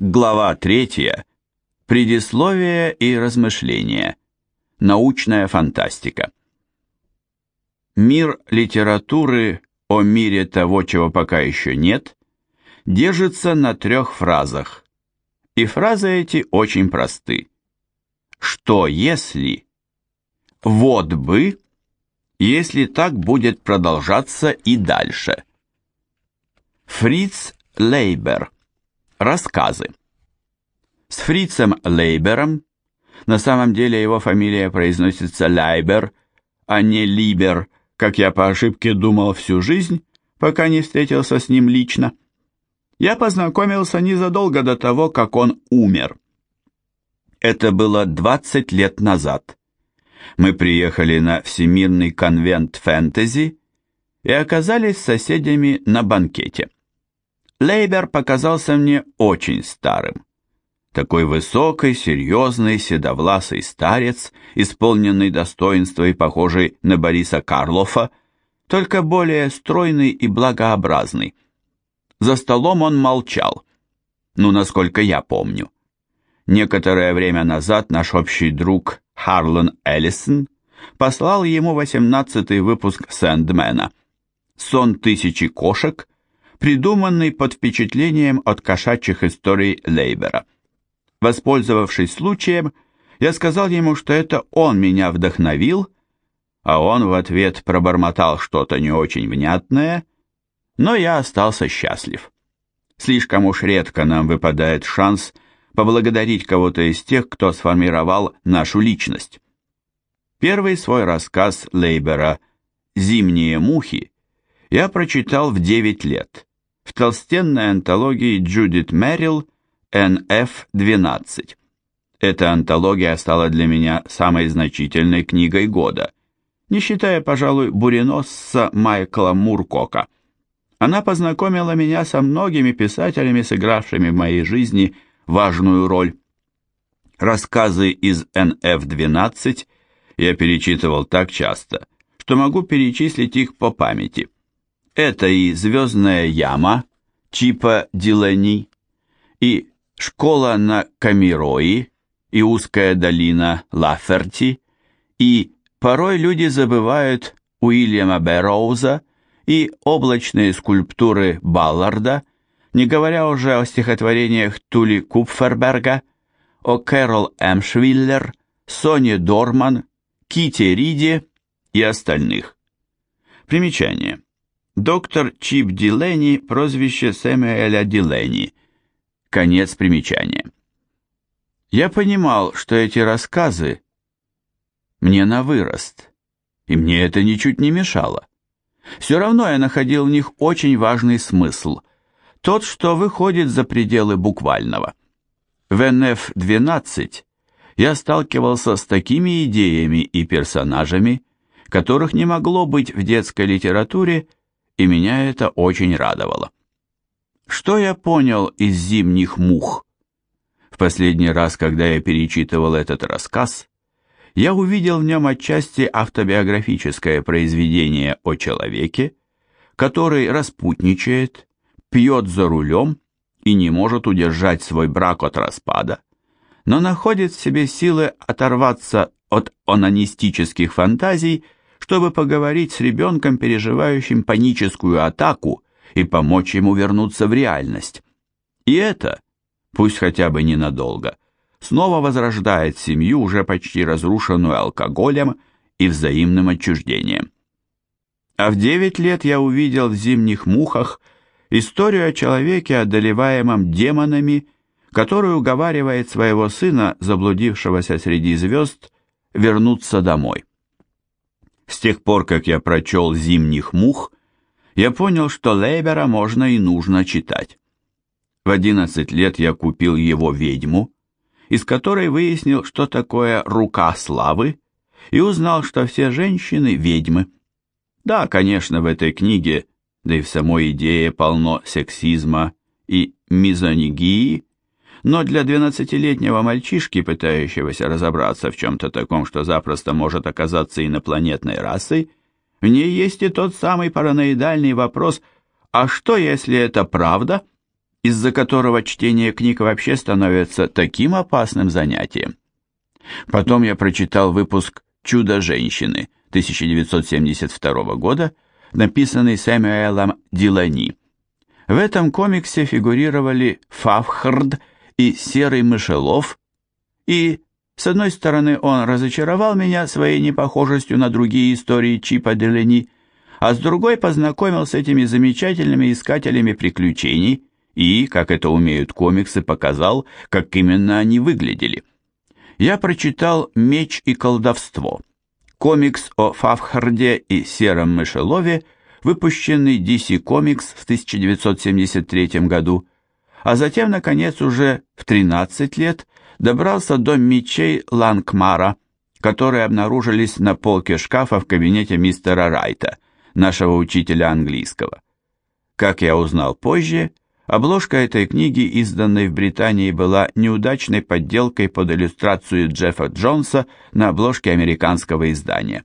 Глава третья. Предисловие и размышления. Научная фантастика. Мир литературы о мире того, чего пока еще нет, держится на трех фразах. И фразы эти очень просты. Что если? Вот бы, если так будет продолжаться и дальше. Фриц Лейбер. Рассказы. С Фрицем Лейбером, на самом деле его фамилия произносится Лайбер, а не Либер, как я по ошибке думал всю жизнь, пока не встретился с ним лично, я познакомился незадолго до того, как он умер. Это было 20 лет назад. Мы приехали на Всемирный конвент фэнтези и оказались соседями на банкете. Лейбер показался мне очень старым. Такой высокий, серьезный, седовласый старец, исполненный достоинства и похожий на Бориса Карлофа, только более стройный и благообразный. За столом он молчал, ну, насколько я помню. Некоторое время назад наш общий друг Харлан Эллисон послал ему восемнадцатый выпуск «Сэндмена». «Сон тысячи кошек», придуманный под впечатлением от кошачьих историй Лейбера. Воспользовавшись случаем, я сказал ему, что это он меня вдохновил, а он в ответ пробормотал что-то не очень внятное, но я остался счастлив. Слишком уж редко нам выпадает шанс поблагодарить кого-то из тех, кто сформировал нашу личность. Первый свой рассказ Лейбера «Зимние мухи» я прочитал в 9 лет в толстенной антологии Джудит Мэрил «НФ-12». Эта антология стала для меня самой значительной книгой года, не считая, пожалуй, буреносца Майкла Муркока. Она познакомила меня со многими писателями, сыгравшими в моей жизни важную роль. Рассказы из НФ-12 я перечитывал так часто, что могу перечислить их по памяти. Это и «Звездная яма» Чипа Дилани, и «Школа на Камирои», и «Узкая долина Лаферти», и «Порой люди забывают» Уильяма Бэрроуза и «Облачные скульптуры Балларда», не говоря уже о стихотворениях Тули Купферберга, о Кэрол Эмшвиллер, Соне Дорман, Ките Риде и остальных. Примечание. Доктор Чип Дилени, прозвище Сэмюэля Дилени. Конец примечания. Я понимал, что эти рассказы мне на вырост, и мне это ничуть не мешало. Все равно я находил в них очень важный смысл, тот, что выходит за пределы буквального. В НФ-12 я сталкивался с такими идеями и персонажами, которых не могло быть в детской литературе и меня это очень радовало. Что я понял из «Зимних мух»? В последний раз, когда я перечитывал этот рассказ, я увидел в нем отчасти автобиографическое произведение о человеке, который распутничает, пьет за рулем и не может удержать свой брак от распада, но находит в себе силы оторваться от онанистических фантазий чтобы поговорить с ребенком, переживающим паническую атаку, и помочь ему вернуться в реальность. И это, пусть хотя бы ненадолго, снова возрождает семью, уже почти разрушенную алкоголем и взаимным отчуждением. А в девять лет я увидел в «Зимних мухах» историю о человеке, одолеваемом демонами, который уговаривает своего сына, заблудившегося среди звезд, вернуться домой. С тех пор, как я прочел «Зимних мух», я понял, что Лейбера можно и нужно читать. В 11 лет я купил его «Ведьму», из которой выяснил, что такое «рука славы», и узнал, что все женщины – ведьмы. Да, конечно, в этой книге, да и в самой идее полно сексизма и мизонигии, но для двенадцатилетнего мальчишки, пытающегося разобраться в чем-то таком, что запросто может оказаться инопланетной расой, в ней есть и тот самый параноидальный вопрос «А что, если это правда?» из-за которого чтение книг вообще становится таким опасным занятием. Потом я прочитал выпуск «Чудо-женщины» 1972 года, написанный Сэмюэлом Дилани. В этом комиксе фигурировали Фавхард и Серый Мышелов, и, с одной стороны, он разочаровал меня своей непохожестью на другие истории Чипа Делани, а с другой познакомил с этими замечательными искателями приключений и, как это умеют комиксы, показал, как именно они выглядели. Я прочитал «Меч и колдовство», комикс о Фавхарде и Сером Мышелове, выпущенный DC Comics в 1973 году, а затем, наконец, уже в 13 лет добрался до мечей Лангмара, которые обнаружились на полке шкафа в кабинете мистера Райта, нашего учителя английского. Как я узнал позже, обложка этой книги, изданной в Британии, была неудачной подделкой под иллюстрацию Джеффа Джонса на обложке американского издания.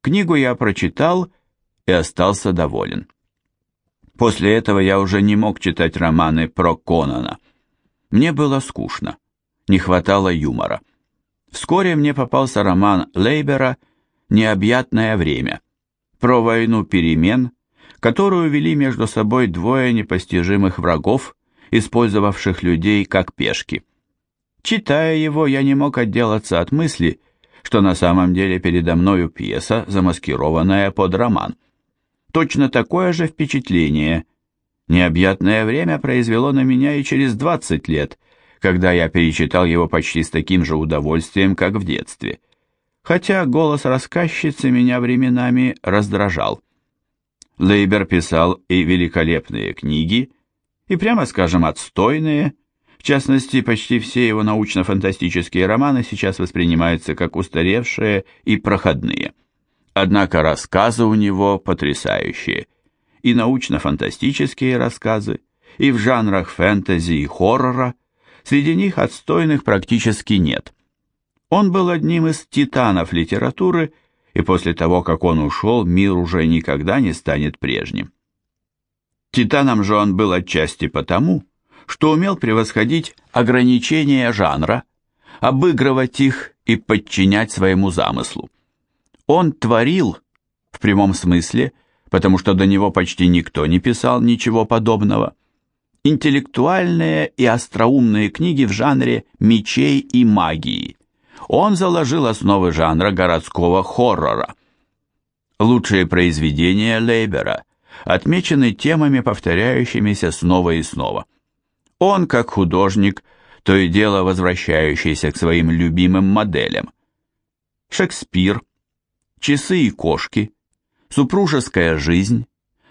Книгу я прочитал и остался доволен. После этого я уже не мог читать романы про Конана. Мне было скучно, не хватало юмора. Вскоре мне попался роман Лейбера «Необъятное время», про войну перемен, которую вели между собой двое непостижимых врагов, использовавших людей как пешки. Читая его, я не мог отделаться от мысли, что на самом деле передо мною пьеса, замаскированная под роман. Точно такое же впечатление необъятное время произвело на меня и через 20 лет, когда я перечитал его почти с таким же удовольствием, как в детстве хотя голос рассказчицы меня временами раздражал. Лейбер писал и великолепные книги, и, прямо скажем, отстойные, в частности, почти все его научно-фантастические романы сейчас воспринимаются как устаревшие и проходные. Однако рассказы у него потрясающие, и научно-фантастические рассказы, и в жанрах фэнтези и хоррора, среди них отстойных практически нет – он был одним из титанов литературы, и после того, как он ушел, мир уже никогда не станет прежним. Титаном же он был отчасти потому, что умел превосходить ограничения жанра, обыгрывать их и подчинять своему замыслу. Он творил, в прямом смысле, потому что до него почти никто не писал ничего подобного, интеллектуальные и остроумные книги в жанре мечей и магии, он заложил основы жанра городского хоррора. Лучшие произведения Лейбера отмечены темами, повторяющимися снова и снова. Он, как художник, то и дело возвращающийся к своим любимым моделям. Шекспир, часы и кошки, супружеская жизнь,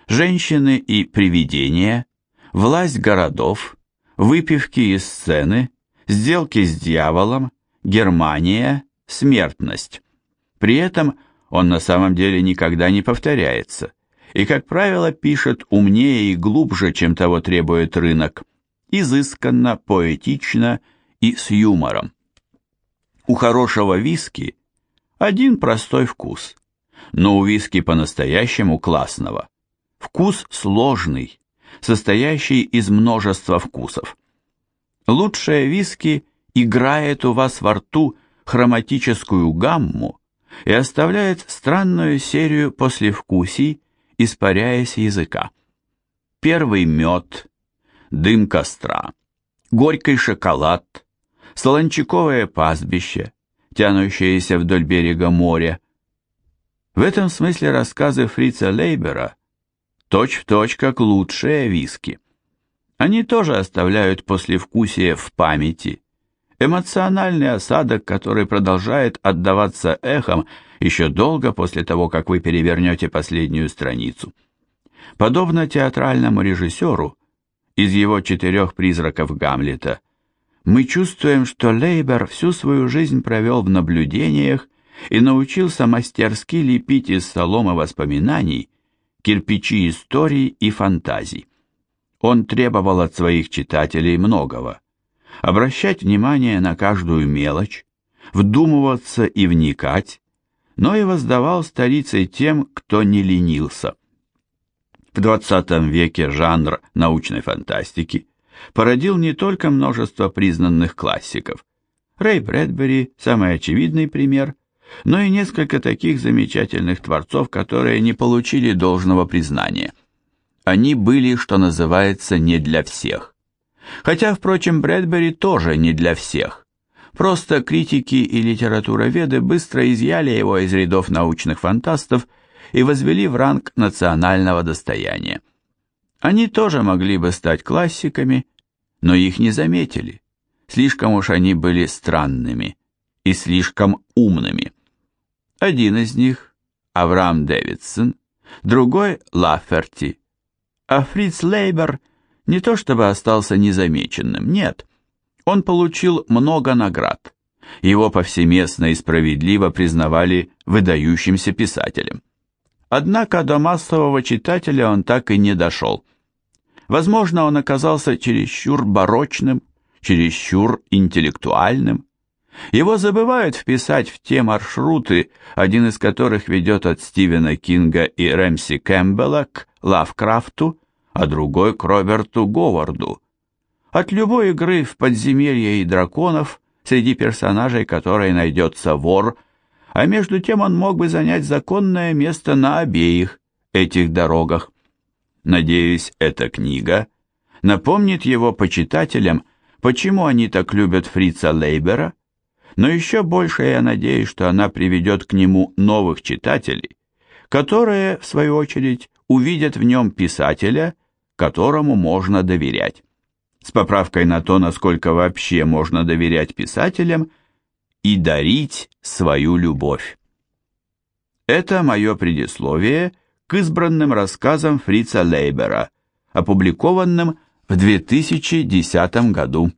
женщины и привидения, власть городов, выпивки и сцены, сделки с дьяволом, Германия, смертность. При этом он на самом деле никогда не повторяется и, как правило, пишет умнее и глубже, чем того требует рынок, изысканно, поэтично и с юмором. У хорошего виски один простой вкус, но у виски по-настоящему классного. Вкус сложный, состоящий из множества вкусов. Лучшее виски – играет у вас во рту хроматическую гамму и оставляет странную серию послевкусий, испаряясь языка. Первый мед, дым костра, горький шоколад, солончаковое пастбище, тянущееся вдоль берега моря. В этом смысле рассказы Фрица Лейбера точь-в-точь точь как лучшие виски. Они тоже оставляют послевкусие в памяти, эмоциональный осадок, который продолжает отдаваться эхом еще долго после того, как вы перевернете последнюю страницу. Подобно театральному режиссеру, из его четырех призраков Гамлета, мы чувствуем, что Лейбер всю свою жизнь провел в наблюдениях и научился мастерски лепить из соломы воспоминаний кирпичи историй и фантазий. Он требовал от своих читателей многого – обращать внимание на каждую мелочь, вдумываться и вникать, но и воздавал столицей тем, кто не ленился. В XX веке жанр научной фантастики породил не только множество признанных классиков. Рэй Брэдбери – самый очевидный пример, но и несколько таких замечательных творцов, которые не получили должного признания. Они были, что называется, не для всех. Хотя, впрочем, Брэдбери тоже не для всех. Просто критики и литературоведы быстро изъяли его из рядов научных фантастов и возвели в ранг национального достояния. Они тоже могли бы стать классиками, но их не заметили. Слишком уж они были странными и слишком умными. Один из них – Авраам Дэвидсон, другой – Лаферти. А Фриц Лейбер не то чтобы остался незамеченным, нет. Он получил много наград. Его повсеместно и справедливо признавали выдающимся писателем. Однако до массового читателя он так и не дошел. Возможно, он оказался чересчур барочным, чересчур интеллектуальным. Его забывают вписать в те маршруты, один из которых ведет от Стивена Кинга и Рэмси Кэмпбелла к Лавкрафту, а другой к Роберту Говарду. От любой игры в подземелье и драконов, среди персонажей которой найдется вор – а между тем он мог бы занять законное место на обеих этих дорогах. Надеюсь, эта книга напомнит его почитателям, почему они так любят Фрица Лейбера, но еще больше я надеюсь, что она приведет к нему новых читателей, которые, в свою очередь, увидят в нем писателя, которому можно доверять. С поправкой на то, насколько вообще можно доверять писателям – и дарить свою любовь. Это мое предисловие к избранным рассказам Фрица Лейбера, опубликованным в 2010 году.